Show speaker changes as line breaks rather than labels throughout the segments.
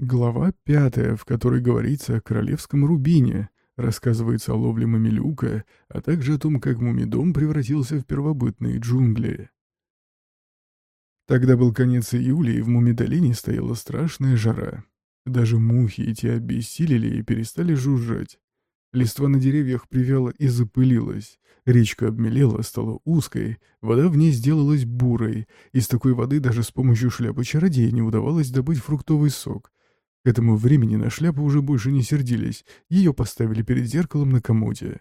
Глава пятая, в которой говорится о королевском рубине, рассказывается о ловле мамилюка, а также о том, как мумидом превратился в первобытные джунгли. Тогда был конец июля, и в Мумидолине стояла страшная жара. Даже мухи эти обессилели и перестали жужжать. Листва на деревьях привяла и запылилась. Речка обмелела, стала узкой, вода в ней сделалась бурой. Из такой воды даже с помощью шляпы чародея не удавалось добыть фруктовый сок. К этому времени на шляпу уже больше не сердились, ее поставили перед зеркалом на комоде.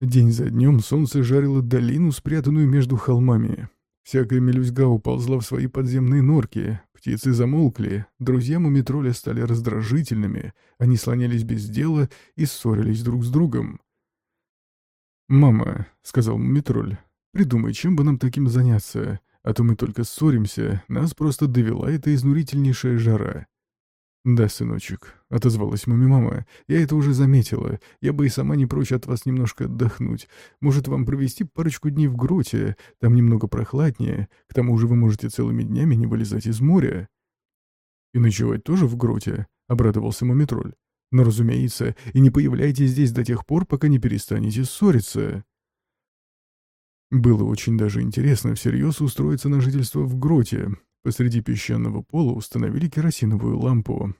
День за днем солнце жарило долину, спрятанную между холмами. Всякая мелюзга уползла в свои подземные норки, птицы замолкли, друзья мумитроля стали раздражительными, они слонялись без дела и ссорились друг с другом. «Мама», — сказал мумитроль, — «придумай, чем бы нам таким заняться, а то мы только ссоримся, нас просто довела эта изнурительнейшая жара». «Да, сыночек», — отозвалась муми-мама, — «я это уже заметила. Я бы и сама не прочь от вас немножко отдохнуть. Может, вам провести парочку дней в гроте? Там немного прохладнее. К тому же вы можете целыми днями не вылезать из моря». «И ночевать тоже в гроте?» — обрадовался мумитроль. «Но, разумеется, и не появляйтесь здесь до тех пор, пока не перестанете ссориться». Было очень даже интересно всерьез устроиться на жительство в гроте, Посреди песчаного пола установили керосиновую лампу.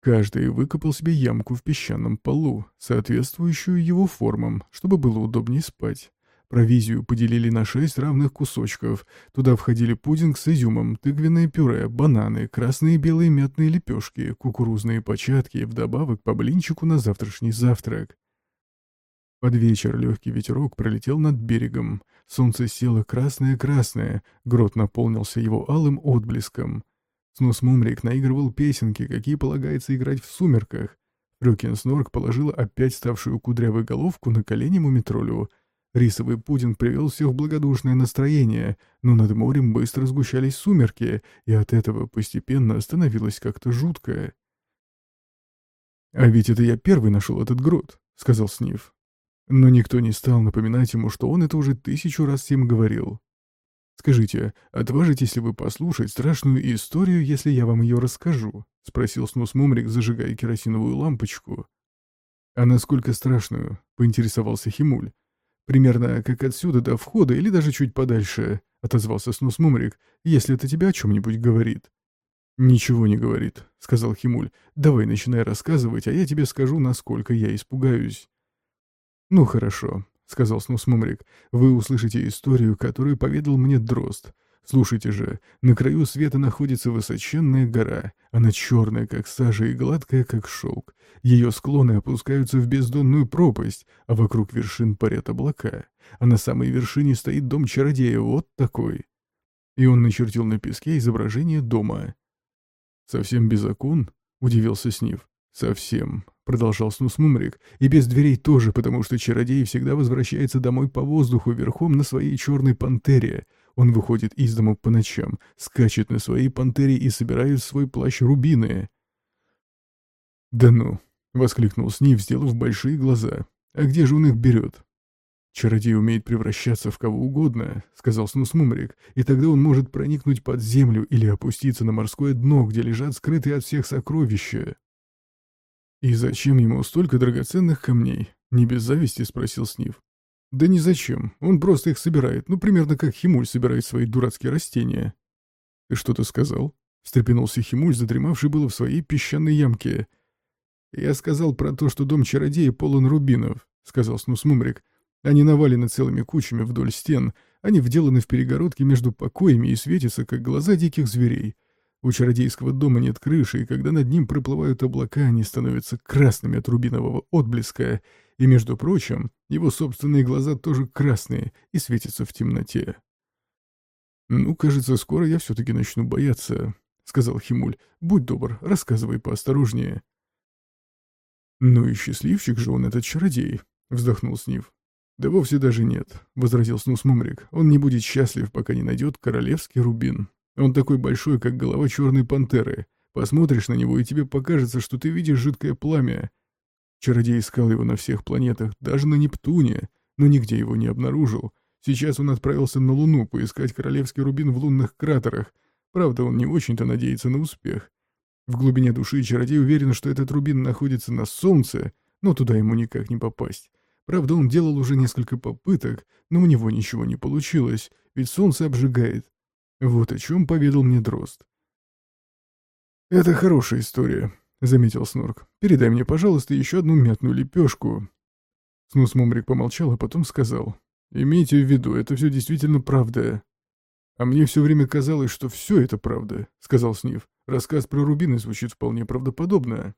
Каждый выкопал себе ямку в песчаном полу, соответствующую его формам, чтобы было удобнее спать. Провизию поделили на шесть равных кусочков. Туда входили пудинг с изюмом, тыквенное пюре, бананы, красные и белые мятные лепешки, кукурузные початки, вдобавок по блинчику на завтрашний завтрак. Под вечер легкий ветерок пролетел над берегом. Солнце село красное-красное, грот наполнился его алым отблеском. Снус Мумрик наигрывал песенки, какие полагается играть в сумерках. Рюкин Снорк положила опять ставшую кудрявой головку на колени мумитролю. Рисовый пудинг привел всех в благодушное настроение, но над морем быстро сгущались сумерки, и от этого постепенно становилось как-то жутко. «А ведь это я первый нашел этот грот», — сказал Сниф. Но никто не стал напоминать ему, что он это уже тысячу раз всем говорил. «Скажите, отважитесь ли вы послушать страшную историю, если я вам ее расскажу?» — спросил Снус Мумрик, зажигая керосиновую лампочку. «А насколько страшную?» — поинтересовался Химуль. «Примерно как отсюда до входа или даже чуть подальше», — отозвался Снус Мумрик, «если это тебя о чем-нибудь говорит». «Ничего не говорит», — сказал Химуль. «Давай начинай рассказывать, а я тебе скажу, насколько я испугаюсь». «Ну хорошо», — сказал Снус Мумрик, — «вы услышите историю, которую поведал мне Дрозд. Слушайте же, на краю света находится высоченная гора. Она черная, как сажа, и гладкая, как шелк. Ее склоны опускаются в бездонную пропасть, а вокруг вершин парят облака. А на самой вершине стоит дом чародея, вот такой». И он начертил на песке изображение дома. «Совсем без окон?» — удивился Снив. «Совсем», — продолжал Снус Мумрик, — «и без дверей тоже, потому что чародей всегда возвращается домой по воздуху верхом на своей черной пантере. Он выходит из дома по ночам, скачет на своей пантере и собирает в свой плащ рубины». «Да ну!» — воскликнул Снив, сделав большие глаза. «А где же он их берет?» «Чародей умеет превращаться в кого угодно», — сказал Снус Мумрик, «и тогда он может проникнуть под землю или опуститься на морское дно, где лежат скрытые от всех сокровища». «И зачем ему столько драгоценных камней?» — не без зависти спросил Снив. «Да ни зачем. Он просто их собирает, ну, примерно как Химуль собирает свои дурацкие растения». «Ты что-то сказал?» — встрепенулся Химуль, задремавший было в своей песчаной ямке. «Я сказал про то, что дом чародея полон рубинов», — сказал Снус Мумрик. «Они навалены целыми кучами вдоль стен, они вделаны в перегородки между покоями и светятся, как глаза диких зверей. У чародейского дома нет крыши, и когда над ним проплывают облака, они становятся красными от рубинового отблеска, и, между прочим, его собственные глаза тоже красные и светятся в темноте. «Ну, кажется, скоро я все-таки начну бояться», — сказал Химуль. «Будь добр, рассказывай поосторожнее». «Ну и счастливчик же он, этот чародей», — вздохнул Снив. «Да вовсе даже нет», — возразил Снус Мумрик. «Он не будет счастлив, пока не найдет королевский рубин». Он такой большой, как голова черной пантеры. Посмотришь на него, и тебе покажется, что ты видишь жидкое пламя. Чародей искал его на всех планетах, даже на Нептуне, но нигде его не обнаружил. Сейчас он отправился на Луну поискать королевский рубин в лунных кратерах. Правда, он не очень-то надеется на успех. В глубине души чародей уверен, что этот рубин находится на солнце, но туда ему никак не попасть. Правда, он делал уже несколько попыток, но у него ничего не получилось, ведь солнце обжигает. Вот о чем поведал мне Дрозд. «Это хорошая история», — заметил Снорк. «Передай мне, пожалуйста, еще одну мятную лепешку». Снус Мумрик помолчал, а потом сказал. «Имейте в виду, это все действительно правда». «А мне все время казалось, что все это правда», — сказал Снив. «Рассказ про рубины звучит вполне правдоподобно».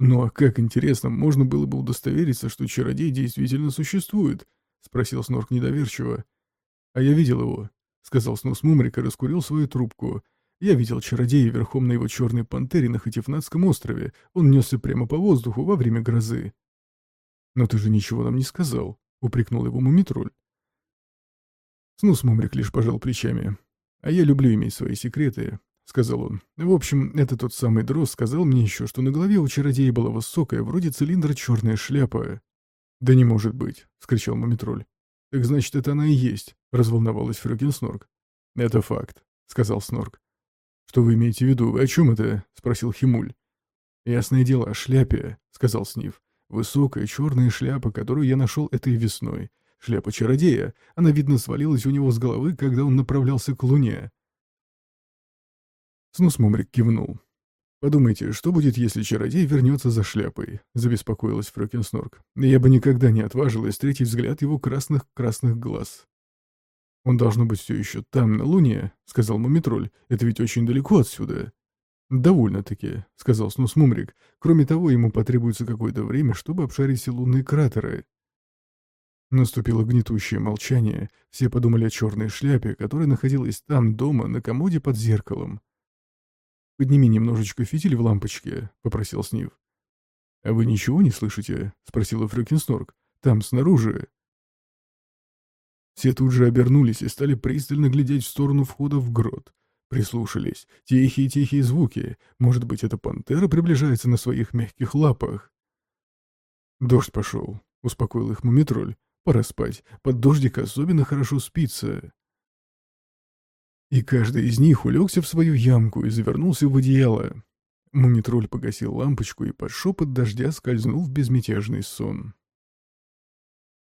«Ну а как интересно, можно было бы удостовериться, что чародей действительно существует?» — спросил Снорк недоверчиво. «А я видел его», — сказал Снус Мумрик и раскурил свою трубку. «Я видел чародея верхом на его черной пантере на Хатифнатском острове. Он несся прямо по воздуху во время грозы». «Но ты же ничего нам не сказал», — упрекнул его Мумитроль. Снус Мумрик лишь пожал плечами. «А я люблю иметь свои секреты сказал он. В общем, это тот самый Дрозд сказал мне еще, что на голове у чародея была высокая, вроде цилиндра, черная шляпа. «Да не может быть!» — скричал Мумитроль. «Так значит, это она и есть!» — разволновалась Фрёкин Снорк. «Это факт», — сказал Снорк. «Что вы имеете в виду? О чем это?» — спросил Химуль. «Ясное дело, о шляпе», — сказал Снив. «Высокая черная шляпа, которую я нашел этой весной. Шляпа чародея. Она, видно, свалилась у него с головы, когда он направлялся к луне. Снус Мумрик кивнул. «Подумайте, что будет, если чародей вернется за шляпой?» — забеспокоилась Фрёкин Снорк. «Я бы никогда не отважилась встретить взгляд его красных-красных глаз». «Он должно быть все еще там, на Луне», — сказал Мумитроль. «Это ведь очень далеко отсюда». «Довольно-таки», — сказал Снус Мумрик. «Кроме того, ему потребуется какое-то время, чтобы обшарить все лунные кратеры». Наступило гнетущее молчание. Все подумали о черной шляпе, которая находилась там, дома, на комоде под зеркалом. «Подними немножечко фитиль в лампочке», — попросил Снив. «А вы ничего не слышите?» — спросила Фрёкинснорк. «Там, снаружи». Все тут же обернулись и стали пристально глядеть в сторону входа в грот. Прислушались. Тихие-тихие звуки. Может быть, эта пантера приближается на своих мягких лапах. «Дождь пошел», — успокоил их мумитроль. «Пора спать. Под дождик особенно хорошо спится». И каждый из них улегся в свою ямку и завернулся в одеяло. Мумитроль погасил лампочку и под шепот дождя скользнул в безмятежный сон.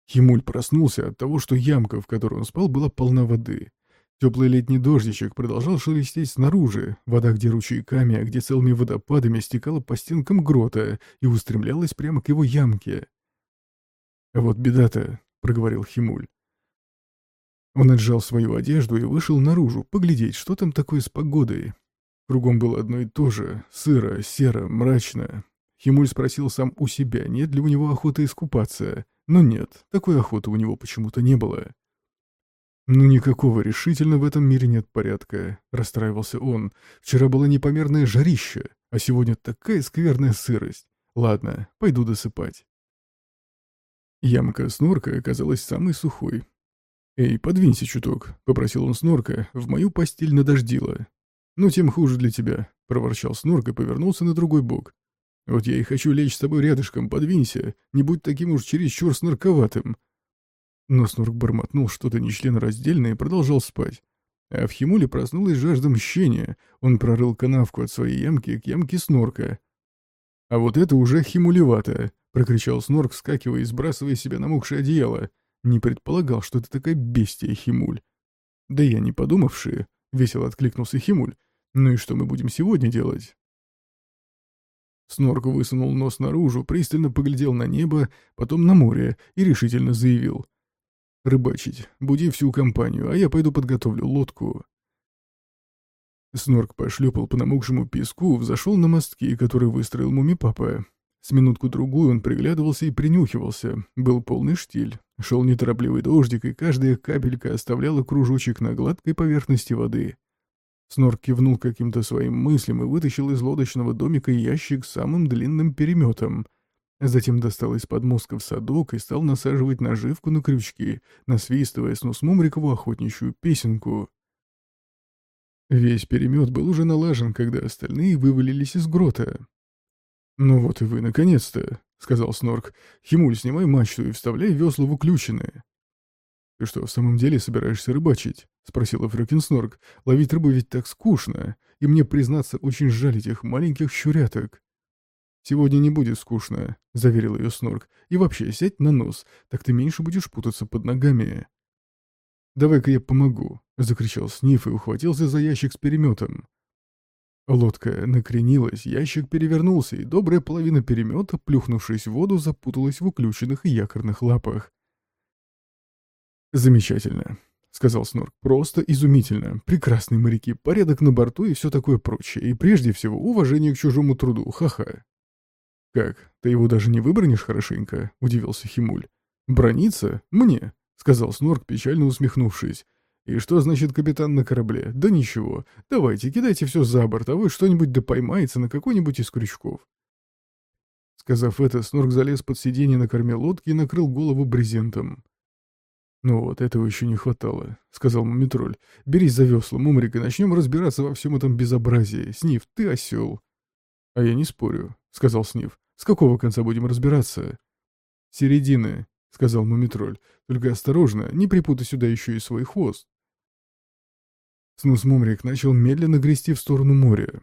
Химуль проснулся от того, что ямка, в которой он спал, была полна воды. Теплый летний дождичек продолжал шелестеть снаружи, вода где ручейками, а где целыми водопадами стекала по стенкам грота и устремлялась прямо к его ямке. «А вот беда-то», — проговорил Химуль. Он отжал свою одежду и вышел наружу, поглядеть, что там такое с погодой. Кругом было одно и то же, сыро, серо, мрачно. Химуль спросил сам у себя, нет ли у него охоты искупаться. Но нет, такой охоты у него почему-то не было. «Ну никакого решительно в этом мире нет порядка», — расстраивался он. «Вчера было непомерное жарище, а сегодня такая скверная сырость. Ладно, пойду досыпать». Ямка снорка оказалась самой сухой, «Эй, подвинься чуток», — попросил он Снорка, — «в мою постель надождило». «Ну, тем хуже для тебя», — проворчал Снорк и повернулся на другой бок. «Вот я и хочу лечь с тобой рядышком, подвинься, не будь таким уж чересчур снорковатым». Но Снорк бормотнул что-то нечленораздельное и продолжал спать. А в Химуле проснулась жажда мщения. Он прорыл канавку от своей ямки к ямке Снорка. «А вот это уже химулевато!» — прокричал Снорк, вскакивая и сбрасывая себя намокшее одеяло. Не предполагал, что ты такая бестия, Химуль. Да я не подумавшие, — весело откликнулся Химуль. Ну и что мы будем сегодня делать? Снорк высунул нос наружу, пристально поглядел на небо, потом на море и решительно заявил. «Рыбачить. Буди всю компанию, а я пойду подготовлю лодку». Снорк пошлепал по намокшему песку, взошел на мостки, которые выстроил муми-папа. С минутку-другую он приглядывался и принюхивался. Был полный штиль. Шел неторопливый дождик, и каждая капелька оставляла кружочек на гладкой поверхности воды. Снорк кивнул каким-то своим мыслям и вытащил из лодочного домика ящик с самым длинным переметом. Затем достал из-под мозга в садок и стал насаживать наживку на крючки, насвистывая с Нусмумрикову охотничью песенку. Весь перемет был уже налажен, когда остальные вывалились из грота. «Ну вот и вы, наконец-то!» — сказал Снорк. «Химуль, снимай мачту и вставляй весла в уключенные». «Ты что, в самом деле собираешься рыбачить?» — спросила Фрёкин Снорк. «Ловить рыбу ведь так скучно. и мне, признаться, очень жаль этих маленьких щуряток. «Сегодня не будет скучно», — заверил ее Снорк. «И вообще, сядь на нос, так ты меньше будешь путаться под ногами». «Давай-ка я помогу», — закричал Сниф и ухватился за ящик с переметом. Лодка накренилась, ящик перевернулся, и добрая половина перемета, плюхнувшись в воду, запуталась в уключенных якорных лапах. «Замечательно», — сказал Снорк. «Просто изумительно. Прекрасные моряки, порядок на борту и все такое прочее. И прежде всего уважение к чужому труду. Ха-ха». «Как, ты его даже не выбронишь хорошенько?» — удивился Химуль. «Брониться? Мне?» — сказал Снорк, печально усмехнувшись. «И что значит капитан на корабле? Да ничего. Давайте, кидайте все за борт, а вы что-нибудь да поймается на какой-нибудь из крючков». Сказав это, Снорк залез под сиденье на корме лодки и накрыл голову брезентом. «Ну вот, этого еще не хватало», — сказал Мумитроль. «Берись за весла, Мумрик, и начнем разбираться во всем этом безобразии. Снив, ты осел». «А я не спорю», — сказал Снив. «С какого конца будем разбираться?» «Середины», — сказал Мумитроль. «Только осторожно, не припутай сюда еще и свой хвост». Снус Мумрик начал медленно грести в сторону моря.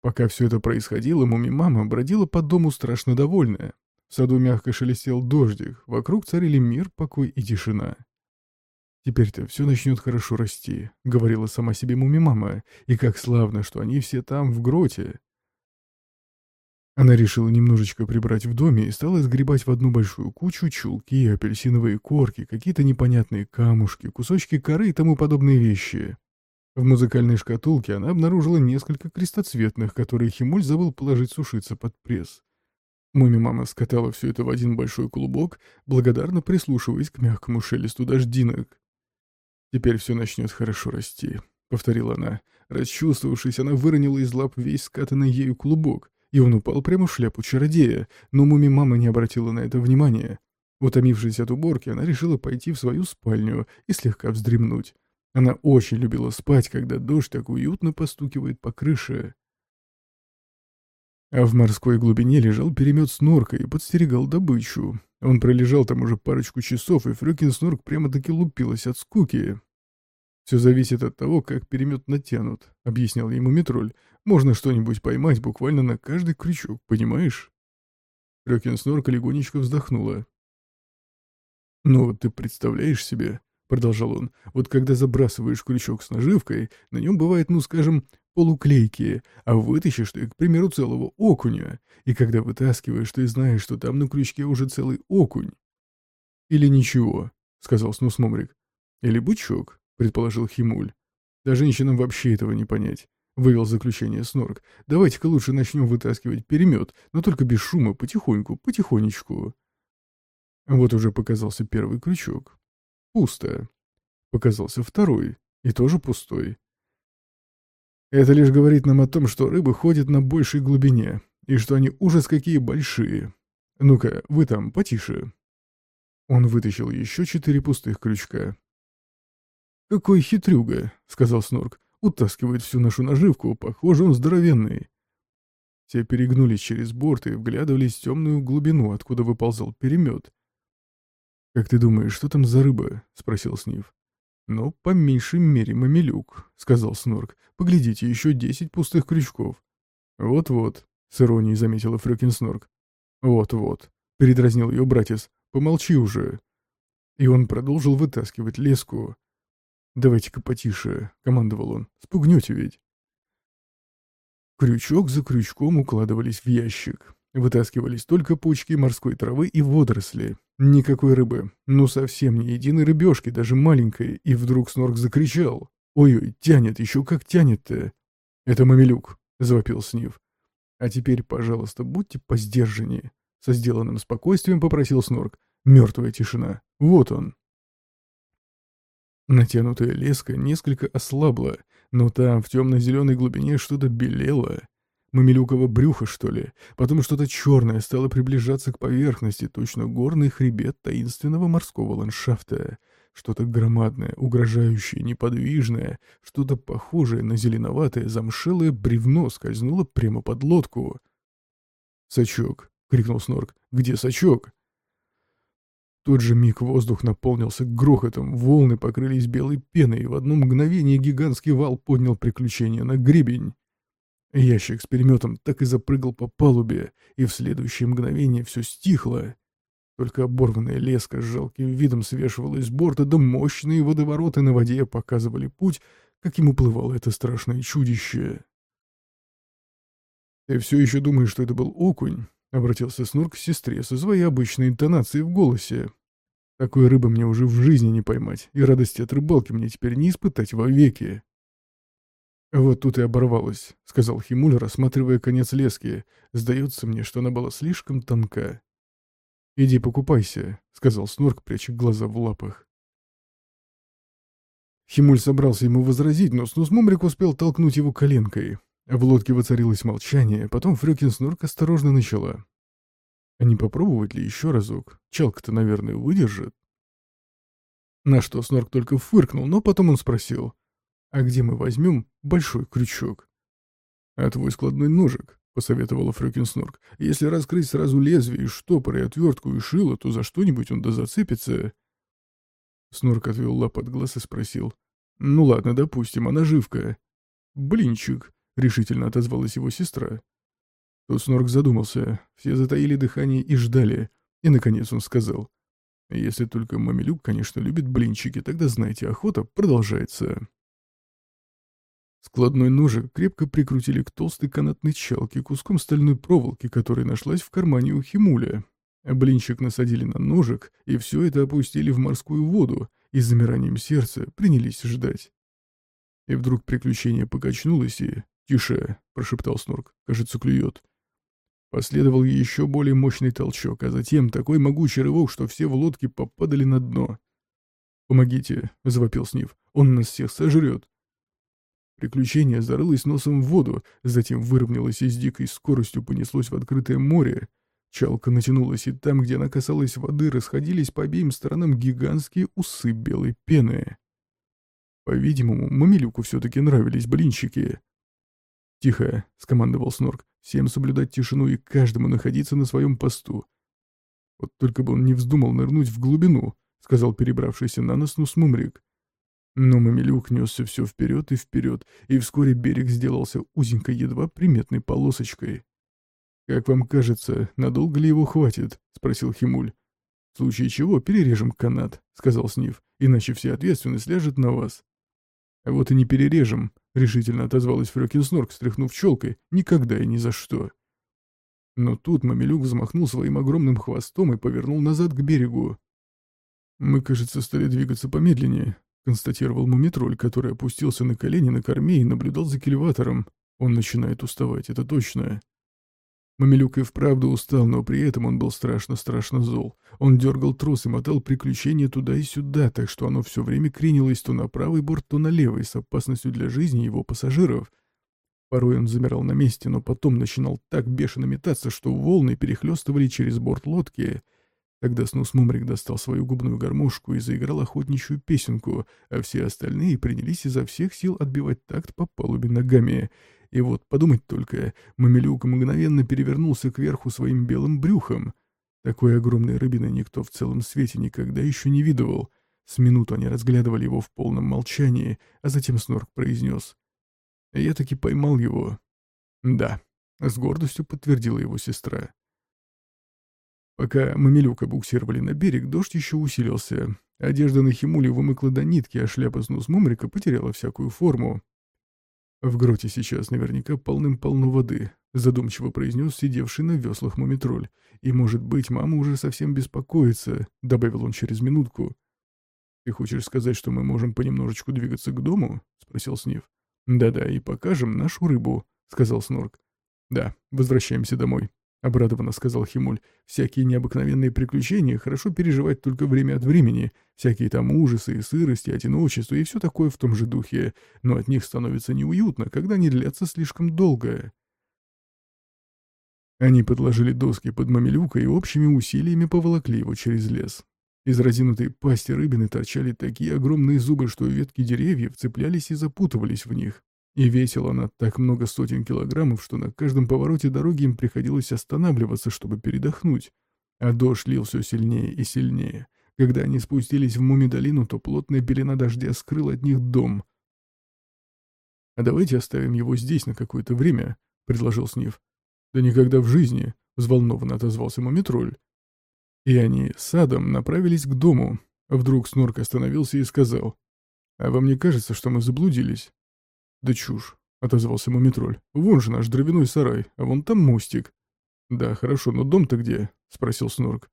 Пока все это происходило, Муми-мама бродила по дому страшно довольная. В саду мягко шелестел дождик, вокруг царили мир, покой и тишина. «Теперь-то все начнет хорошо расти», — говорила сама себе Муми-мама, «и как славно, что они все там, в гроте». Она решила немножечко прибрать в доме и стала сгребать в одну большую кучу чулки, апельсиновые корки, какие-то непонятные камушки, кусочки коры и тому подобные вещи. В музыкальной шкатулке она обнаружила несколько крестоцветных, которые Химуль забыл положить сушиться под пресс. Муми-мама скатала все это в один большой клубок, благодарно прислушиваясь к мягкому шелесту дождинок. «Теперь все начнет хорошо расти», — повторила она. Расчувствовавшись, она выронила из лап весь скатанный ею клубок, и он упал прямо в шляпу чародея, но Муми-мама не обратила на это внимания. Утомившись от уборки, она решила пойти в свою спальню и слегка вздремнуть. Она очень любила спать, когда дождь так уютно постукивает по крыше. А в морской глубине лежал перемет снорка и подстерегал добычу. Он пролежал там уже парочку часов, и Фрёкин снорк прямо-таки лупилась от скуки. «Все зависит от того, как перемет натянут», — объяснял ему Метроль. «Можно что-нибудь поймать буквально на каждый крючок, понимаешь?» Фрёкин снорка легонечко вздохнула. «Ну, ты представляешь себе, — продолжал он, — вот когда забрасываешь крючок с наживкой, на нем бывает, ну, скажем, полуклейкие, а вытащишь ты, к примеру, целого окуня, и когда вытаскиваешь, ты знаешь, что там на крючке уже целый окунь. Или ничего, — сказал Снусмомрик. Или бычок, — предположил Химуль. Да женщинам вообще этого не понять. — вывел заключение Снорк. «Давайте-ка лучше начнем вытаскивать перемет, но только без шума, потихоньку, потихонечку». Вот уже показался первый крючок. Пусто. Показался второй, и тоже пустой. Это лишь говорит нам о том, что рыбы ходят на большей глубине, и что они ужас какие большие. Ну-ка, вы там, потише. Он вытащил еще четыре пустых крючка. «Какой хитрюга», — сказал Снорк. «Утаскивает всю нашу наживку, похоже, он здоровенный». Все перегнулись через борт и вглядывались в темную глубину, откуда выползал перемет. «Как ты думаешь, что там за рыба?» — спросил Снив. «Ну, по меньшей мере мамилюк», — сказал Снорк. «Поглядите, еще десять пустых крючков». «Вот-вот», — с иронией заметила Фрёкин Снорк. «Вот-вот», — передразнил ее братец. «Помолчи уже». И он продолжил вытаскивать леску. «Давайте-ка потише», — командовал он. «Спугнете ведь». Крючок за крючком укладывались в ящик. Вытаскивались только пучки морской травы и водоросли. Никакой рыбы. Ну совсем ни единой рыбешки, даже маленькой. И вдруг Снорк закричал. «Ой-ой, тянет, еще как тянет-то!» «Это мамилюк», — завопил Снив. «А теперь, пожалуйста, будьте посдержаннее». Со сделанным спокойствием попросил Снорк. Мертвая тишина. Вот он. Натянутая леска несколько ослабла, но там, в темно-зеленой глубине, что-то белело. Мамилюково брюхо, что ли? Потом что-то черное стало приближаться к поверхности, точно горный хребет таинственного морского ландшафта. Что-то громадное, угрожающее, неподвижное, что-то похожее на зеленоватое замшелое бревно скользнуло прямо под лодку. «Сачок!» — крикнул Снорк. «Где сачок?» тот же миг воздух наполнился грохотом, волны покрылись белой пеной, и в одно мгновение гигантский вал поднял приключение на гребень. Ящик с переметом так и запрыгал по палубе, и в следующее мгновение все стихло. Только оборванная леска с жалким видом свешивалась с борта, да мощные водовороты на воде показывали путь, каким уплывало это страшное чудище. «Ты все еще думаешь, что это был окунь?» — обратился Снурк к сестре со своей обычной интонацией в голосе. «Такой рыбы мне уже в жизни не поймать, и радости от рыбалки мне теперь не испытать вовеки». «Вот тут и оборвалась», — сказал Химуль, рассматривая конец лески. «Сдается мне, что она была слишком тонка». «Иди покупайся», — сказал Снорк, пряча глаза в лапах. Химуль собрался ему возразить, но Снусмумрик успел толкнуть его коленкой. В лодке воцарилось молчание, потом Фрёкин Снорк осторожно начала. «А не попробовать ли еще разок? Чалка-то, наверное, выдержит?» На что Снорк только фыркнул, но потом он спросил. «А где мы возьмем большой крючок?» «А твой складной ножик», — посоветовала Фрёкин Снорк. «Если раскрыть сразу лезвие и штопор, и отвертку, и шило, то за что-нибудь он да зацепится». Снорк отвел лап от глаз и спросил. «Ну ладно, допустим, а наживка?» «Блинчик», — решительно отозвалась его сестра. Тут Снорк задумался. Все затаили дыхание и ждали. И, наконец, он сказал. «Если только Мамилюк, конечно, любит блинчики, тогда, знаете, охота продолжается». Складной ножик крепко прикрутили к толстой канатной чалке куском стальной проволоки, которая нашлась в кармане у Химуля. Блинчик насадили на ножик, и все это опустили в морскую воду, и с замиранием сердца принялись ждать. И вдруг приключение покачнулось, и... «Тише!» — прошептал Снорк. «Кажется, клюет». Последовал еще более мощный толчок, а затем такой могучий рывок, что все в лодке попадали на дно. «Помогите!» — завопил Снив. «Он нас всех сожрет!» Приключение зарылось носом в воду, затем выровнялось и с дикой скоростью понеслось в открытое море. Чалка натянулась, и там, где она касалась воды, расходились по обеим сторонам гигантские усы белой пены. По-видимому, Мамилюку все-таки нравились блинчики. «Тихо», — скомандовал Снорк, — «всем соблюдать тишину и каждому находиться на своем посту». «Вот только бы он не вздумал нырнуть в глубину», — сказал перебравшийся на нос Нусмумрик. Но Мамилюк несся все вперед и вперед, и вскоре берег сделался узенькой, едва приметной полосочкой. «Как вам кажется, надолго ли его хватит?» — спросил Химуль. «В случае чего перережем канат», — сказал Снив, — «иначе вся ответственность ляжет на вас». «А вот и не перережем», — решительно отозвалась Фрёкинснорк, стряхнув челкой, — «никогда и ни за что». Но тут Мамилюк взмахнул своим огромным хвостом и повернул назад к берегу. «Мы, кажется, стали двигаться помедленнее», констатировал мумитроль, который опустился на колени на корме и наблюдал за кильватором. Он начинает уставать, это точно. Мамилюк и вправду устал, но при этом он был страшно-страшно зол. Он дергал трос и мотал приключения туда и сюда, так что оно все время кренилось то на правый борт, то на левый, с опасностью для жизни его пассажиров. Порой он замирал на месте, но потом начинал так бешено метаться, что волны перехлестывали через борт лодки — Тогда Снус Мумрик достал свою губную гармошку и заиграл охотничью песенку, а все остальные принялись изо всех сил отбивать такт по палубе ногами. И вот, подумать только, Мамилюк мгновенно перевернулся кверху своим белым брюхом. Такой огромной рыбины никто в целом свете никогда еще не видывал. С минуту они разглядывали его в полном молчании, а затем Снорк произнес. «Я таки поймал его». «Да», — с гордостью подтвердила его сестра. Пока Мамилюка буксировали на берег, дождь еще усилился. Одежда на химуле вымыкла до нитки, а шляпа с нос Мумрика потеряла всякую форму. «В гроте сейчас наверняка полным-полно воды», — задумчиво произнес сидевший на веслах мумитроль. «И, может быть, мама уже совсем беспокоится», — добавил он через минутку. «Ты хочешь сказать, что мы можем понемножечку двигаться к дому?» — спросил Снив. «Да-да, и покажем нашу рыбу», — сказал Снорк. «Да, возвращаемся домой», — обрадованно сказал Химуль. «Всякие необыкновенные приключения хорошо переживать только время от времени. Всякие там ужасы и сырости, одиночество и все такое в том же духе. Но от них становится неуютно, когда они длятся слишком долго». Они подложили доски под мамилюка и общими усилиями поволокли его через лес. Из разинутой пасти рыбины торчали такие огромные зубы, что ветки деревьев цеплялись и запутывались в них. И весила она так много сотен килограммов, что на каждом повороте дороги им приходилось останавливаться, чтобы передохнуть. А дождь лил все сильнее и сильнее. Когда они спустились в Муми-долину, то плотная пелена дождя скрыла от них дом. «А давайте оставим его здесь на какое-то время», — предложил Снив. «Да никогда в жизни», — взволнованно отозвался Мумитроль. И они с Адом направились к дому. Вдруг Снорк остановился и сказал. «А вам не кажется, что мы заблудились?» «Да чушь», — отозвался Мумитроль. «Вон же наш дровяной сарай, а вон там мостик». «Да, хорошо, но дом-то где?» — спросил Снорк.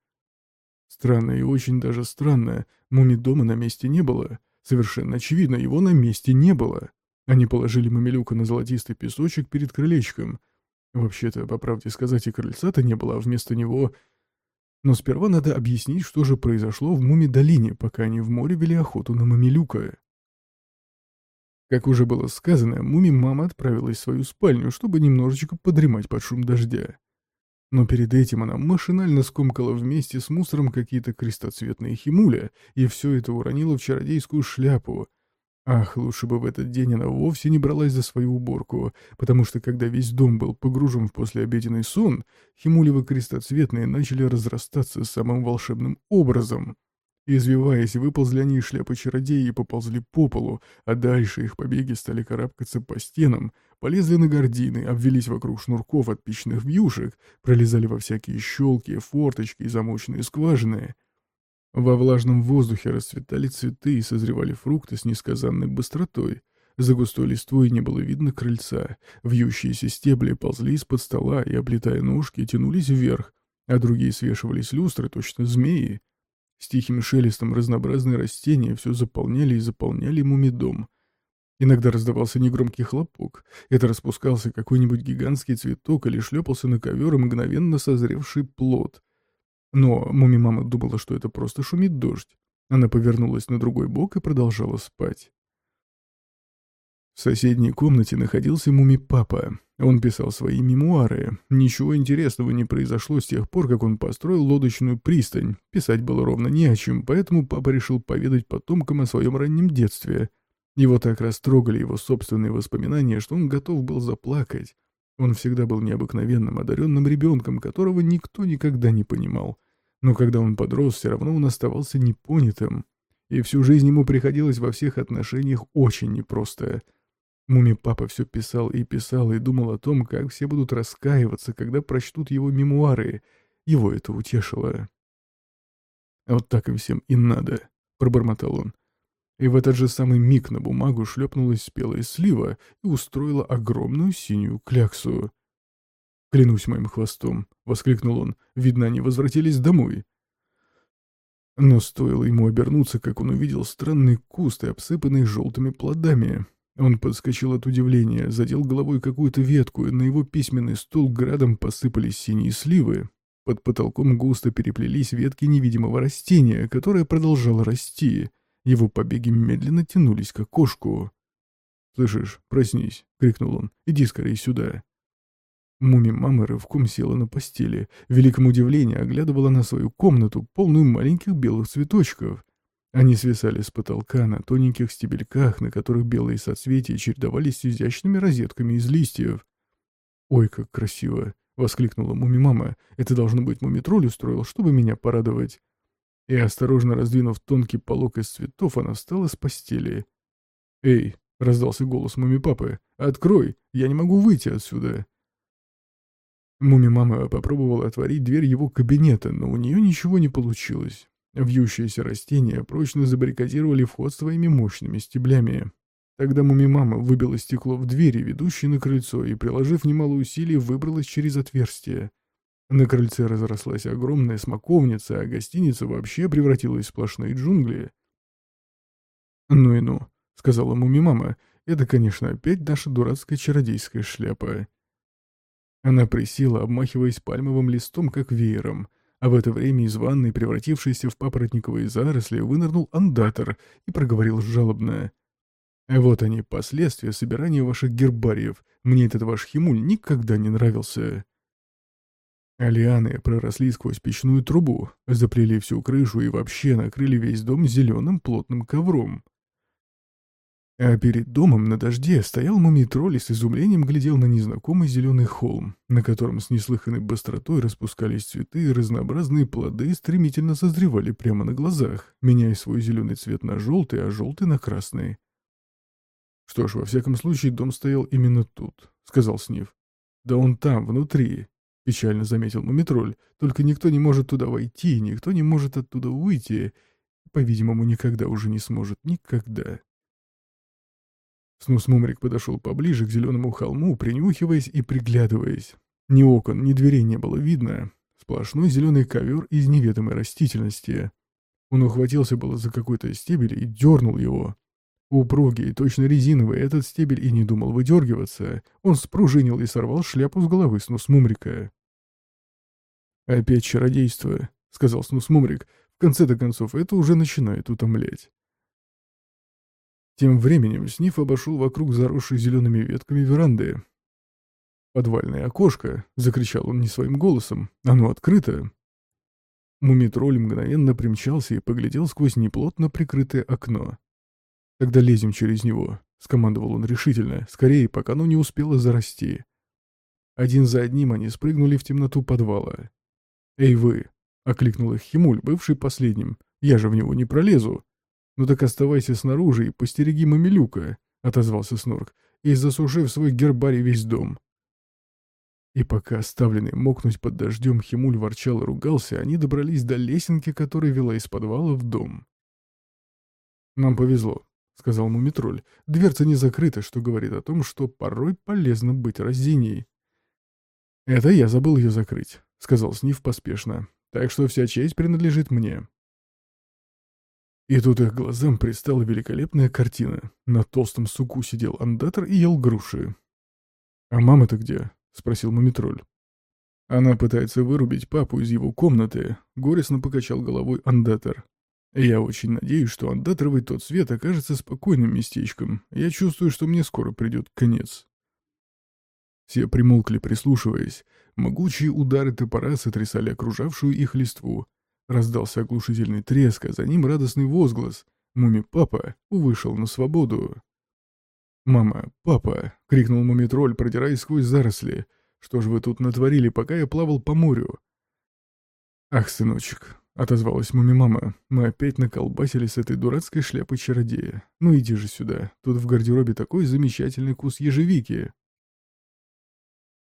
Странно и очень даже странно. Муми дома на месте не было. Совершенно очевидно, его на месте не было. Они положили мамилюка на золотистый песочек перед крылечком. Вообще-то, по правде сказать, и крыльца-то не было, а вместо него... Но сперва надо объяснить, что же произошло в Муми-долине, пока они в море вели охоту на мамилюка. Как уже было сказано, Муми-мама отправилась в свою спальню, чтобы немножечко подремать под шум дождя. Но перед этим она машинально скомкала вместе с мусором какие-то крестоцветные химуля и все это уронила в чародейскую шляпу. Ах, лучше бы в этот день она вовсе не бралась за свою уборку, потому что когда весь дом был погружен в послеобеденный сон, химулевы крестоцветные начали разрастаться самым волшебным образом. Извиваясь, выползли они из шляпы чародеи и поползли по полу, а дальше их побеги стали карабкаться по стенам, полезли на гордины, обвелись вокруг шнурков от печных вьюшек, пролезали во всякие щелки, форточки и замочные скважины. Во влажном воздухе расцветали цветы и созревали фрукты с несказанной быстротой. За густой листвой не было видно крыльца. Вьющиеся стебли ползли из-под стола и, облетая ножки, тянулись вверх, а другие свешивались люстры, точно змеи. С тихим шелестом разнообразные растения все заполняли и заполняли мумидом. Иногда раздавался негромкий хлопок. Это распускался какой-нибудь гигантский цветок или шлепался на ковер мгновенно созревший плод. Но муми-мама думала, что это просто шумит дождь. Она повернулась на другой бок и продолжала спать. В соседней комнате находился муми-папа. Он писал свои мемуары. Ничего интересного не произошло с тех пор, как он построил лодочную пристань. Писать было ровно не о чем, поэтому папа решил поведать потомкам о своем раннем детстве. Его так растрогали его собственные воспоминания, что он готов был заплакать. Он всегда был необыкновенным, одаренным ребенком, которого никто никогда не понимал. Но когда он подрос, все равно он оставался непонятым. И всю жизнь ему приходилось во всех отношениях очень непросто — Муми-папа все писал и писал и думал о том, как все будут раскаиваться, когда прочтут его мемуары. Его это утешило. «Вот так им всем и надо», — пробормотал он. И в этот же самый миг на бумагу шлепнулась спелая слива и устроила огромную синюю кляксу. «Клянусь моим хвостом!» — воскликнул он. «Видно, они возвратились домой». Но стоило ему обернуться, как он увидел странный куст, обсыпанный желтыми плодами. Он подскочил от удивления, задел головой какую-то ветку, и на его письменный стол градом посыпались синие сливы. Под потолком густо переплелись ветки невидимого растения, которое продолжало расти. Его побеги медленно тянулись к окошку. «Слышишь, проснись!» — крикнул он. «Иди скорее сюда!» Муми-мама рывком села на постели, в великом удивлении оглядывала на свою комнату, полную маленьких белых цветочков. Они свисали с потолка на тоненьких стебельках, на которых белые соцветия чередовались с изящными розетками из листьев. «Ой, как красиво!» — воскликнула муми-мама. «Это, должно быть, мумитроль устроил, чтобы меня порадовать». И, осторожно раздвинув тонкий полок из цветов, она встала с постели. «Эй!» — раздался голос муми-папы. «Открой! Я не могу выйти отсюда!» Муми-мама попробовала отворить дверь его кабинета, но у нее ничего не получилось. Вьющиеся растения прочно забаррикадировали вход своими мощными стеблями. Тогда муми-мама выбила стекло в двери, ведущей на крыльцо, и, приложив немало усилий, выбралась через отверстие. На крыльце разрослась огромная смоковница, а гостиница вообще превратилась в сплошные джунгли. «Ну и ну», — сказала муми-мама, — «это, конечно, опять наша дурацкая чародейская шляпа». Она присела, обмахиваясь пальмовым листом, как веером — а в это время из ванной, превратившейся в папоротниковые заросли, вынырнул андатор и проговорил жалобно. «Вот они, последствия собирания ваших гербариев. Мне этот ваш химуль никогда не нравился». Алианы проросли сквозь печную трубу, заплели всю крышу и вообще накрыли весь дом зеленым плотным ковром. А перед домом на дожде стоял мумий-тролль и с изумлением глядел на незнакомый зеленый холм, на котором с неслыханной быстротой распускались цветы и разнообразные плоды стремительно созревали прямо на глазах, меняя свой зеленый цвет на желтый, а желтый на красный. «Что ж, во всяком случае, дом стоял именно тут», — сказал Снив. «Да он там, внутри», — печально заметил мумитроль. «Только никто не может туда войти, никто не может оттуда выйти. По-видимому, никогда уже не сможет. Никогда». Снус Мумрик подошел поближе к зеленому холму, принюхиваясь и приглядываясь. Ни окон, ни дверей не было видно. Сплошной зеленый ковер из неведомой растительности. Он ухватился было за какой-то стебель и дернул его. Упругий, точно резиновый, этот стебель и не думал выдергиваться. Он спружинил и сорвал шляпу с головы Снус Мумрика. «Опять чародейство», — сказал Снус Мумрик. «В конце-то концов, это уже начинает утомлять». Тем временем Сниф обошел вокруг заросшей зелеными ветками веранды. «Подвальное окошко!» — закричал он не своим голосом. «Оно открыто!» Мумитроль мгновенно примчался и поглядел сквозь неплотно прикрытое окно. «Тогда лезем через него», — скомандовал он решительно, скорее, пока оно не успело зарасти. Один за одним они спрыгнули в темноту подвала. «Эй вы!» — окликнул их Химуль, бывший последним. «Я же в него не пролезу!» «Ну так оставайся снаружи и постереги мамилюка», — отозвался Снорк, «и засуши в свой гербарий весь дом». И пока оставленный мокнуть под дождем Химуль ворчал и ругался, они добрались до лесенки, которая вела из подвала в дом. «Нам повезло», — сказал Мумитроль. «Дверца не закрыта, что говорит о том, что порой полезно быть разиней». «Это я забыл ее закрыть», — сказал Снив поспешно. «Так что вся честь принадлежит мне. И тут их глазам пристала великолепная картина. На толстом суку сидел андатор и ел груши. «А мама-то где?» — спросил Мумитроль. «Она пытается вырубить папу из его комнаты», — горестно покачал головой андатор. «Я очень надеюсь, что андаторовый тот свет окажется спокойным местечком. Я чувствую, что мне скоро придет конец». Все примолкли, прислушиваясь. Могучие удары топора сотрясали окружавшую их листву. Раздался оглушительный треск, а за ним радостный возглас. Муми-папа вышел на свободу. «Мама, папа!» — крикнул мумитроль, продираясь сквозь заросли. «Что же вы тут натворили, пока я плавал по морю?» «Ах, сыночек!» — отозвалась муми-мама. «Мы опять наколбасили с этой дурацкой шляпой чародея. Ну иди же сюда, тут в гардеробе такой замечательный кус ежевики!»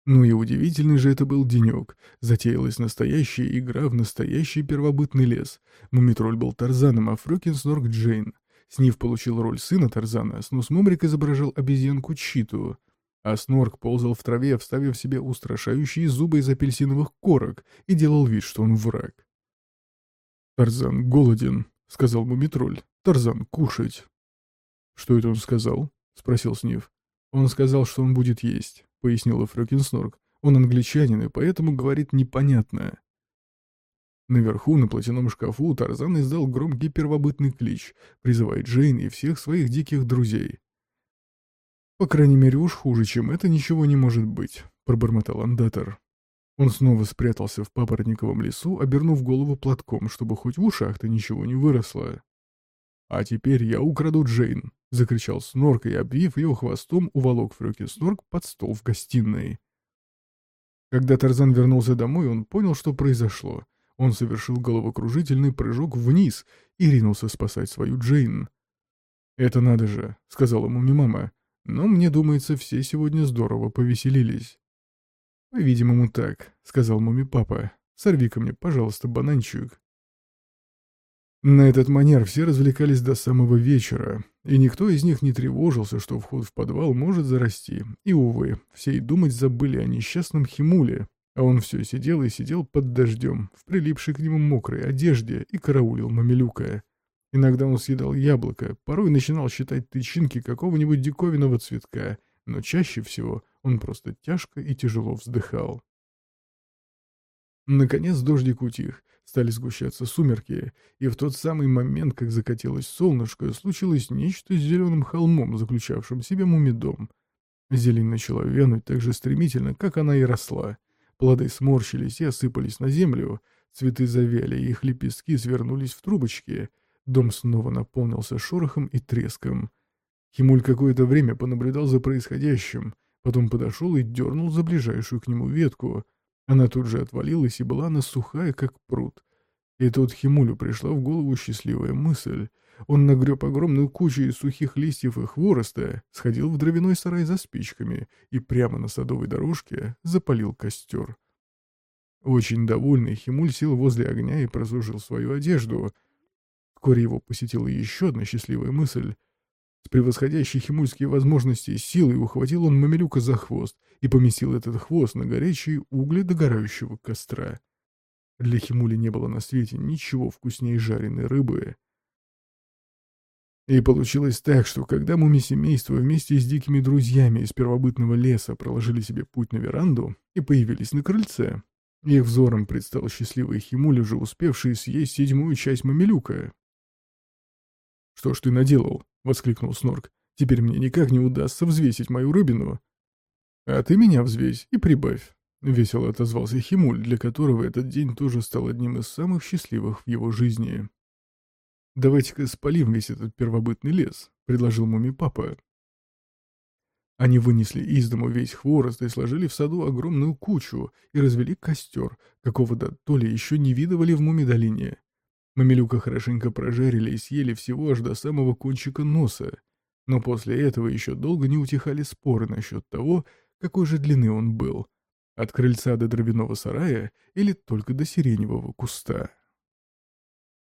Ну и удивительный же это был денек. Затеялась настоящая игра в настоящий первобытный лес. Мумитроль был Тарзаном, а Фрёкин Снорк Джейн. Снив получил роль сына Тарзана, Снус Мумрик изображал обезьянку Читу. А Снорк ползал в траве, вставив себе устрашающие зубы из апельсиновых корок, и делал вид, что он враг. «Тарзан голоден», — сказал Мумитроль. «Тарзан, кушать». «Что это он сказал?» — спросил Снив. «Он сказал, что он будет есть» пояснила Фрёкинснорк. «Он англичанин и поэтому говорит непонятное». Наверху, на платяном шкафу, Тарзан издал громкий первобытный клич, призывая Джейн и всех своих диких друзей. «По крайней мере, уж хуже, чем это ничего не может быть», — пробормотал андатор. Он снова спрятался в папоротниковом лесу, обернув голову платком, чтобы хоть в ушах-то ничего не выросло. «А теперь я украду Джейн», — закричал Снорк и, обвив ее хвостом, уволок Фрёки Снорк под стол в гостиной. Когда Тарзан вернулся домой, он понял, что произошло. Он совершил головокружительный прыжок вниз и ринулся спасать свою Джейн. «Это надо же», — сказала муми-мама. «Но мне думается, все сегодня здорово повеселились». «По-видимому, так», — сказал муми-папа. «Сорви-ка мне, пожалуйста, бананчик». На этот манер все развлекались до самого вечера, и никто из них не тревожился, что вход в подвал может зарасти. И, увы, все и думать забыли о несчастном Химуле, а он все сидел и сидел под дождем, в прилипшей к нему мокрой одежде, и караулил мамилюка. Иногда он съедал яблоко, порой начинал считать тычинки какого-нибудь диковинного цветка, но чаще всего он просто тяжко и тяжело вздыхал. Наконец дождик утих, стали сгущаться сумерки, и в тот самый момент, как закатилось солнышко, случилось нечто с зеленым холмом, заключавшим в себе мумидом. Зелень начала вянуть так же стремительно, как она и росла. Плоды сморщились и осыпались на землю, цветы завяли, их лепестки свернулись в трубочки. Дом снова наполнился шорохом и треском. Химуль какое-то время понаблюдал за происходящим, потом подошел и дернул за ближайшую к нему ветку. Она тут же отвалилась, и была она сухая, как пруд. И тут Химулю пришла в голову счастливая мысль. Он нагреб огромную кучу из сухих листьев и хвороста, сходил в дровяной сарай за спичками и прямо на садовой дорожке запалил костер. Очень довольный, Химуль сел возле огня и просушил свою одежду. Вскоре его посетила еще одна счастливая мысль. С превосходящей химульские возможности силой ухватил он Мамилюка за хвост и поместил этот хвост на горячие угли догорающего костра. Для Химули не было на свете ничего вкуснее жареной рыбы. И получилось так, что когда муми-семейство вместе с дикими друзьями из первобытного леса проложили себе путь на веранду и появились на крыльце, их взором предстал счастливый Химуль, уже успевший съесть седьмую часть мамилюка. «Что ж ты наделал?» — воскликнул Снорк. «Теперь мне никак не удастся взвесить мою рыбину». «А ты меня взвесь и прибавь», — весело отозвался Химуль, для которого этот день тоже стал одним из самых счастливых в его жизни. «Давайте-ка спалим весь этот первобытный лес», — предложил муми-папа. Они вынесли из дому весь хворост и сложили в саду огромную кучу и развели костер, какого то то ли еще не видывали в Мумидолине. Мамилюка хорошенько прожарили и съели всего аж до самого кончика носа. Но после этого еще долго не утихали споры насчет того, какой же длины он был. От крыльца до дровяного сарая или только до сиреневого куста.